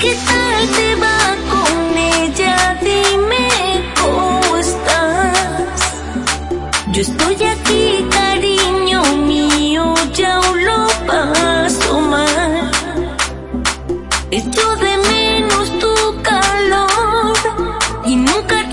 ¿Qué tal te va con ella? Dime, ¿cómo estás? Yo estoy aquí, cariño mío, ya lo paso mal. He de menos tu calor y nunca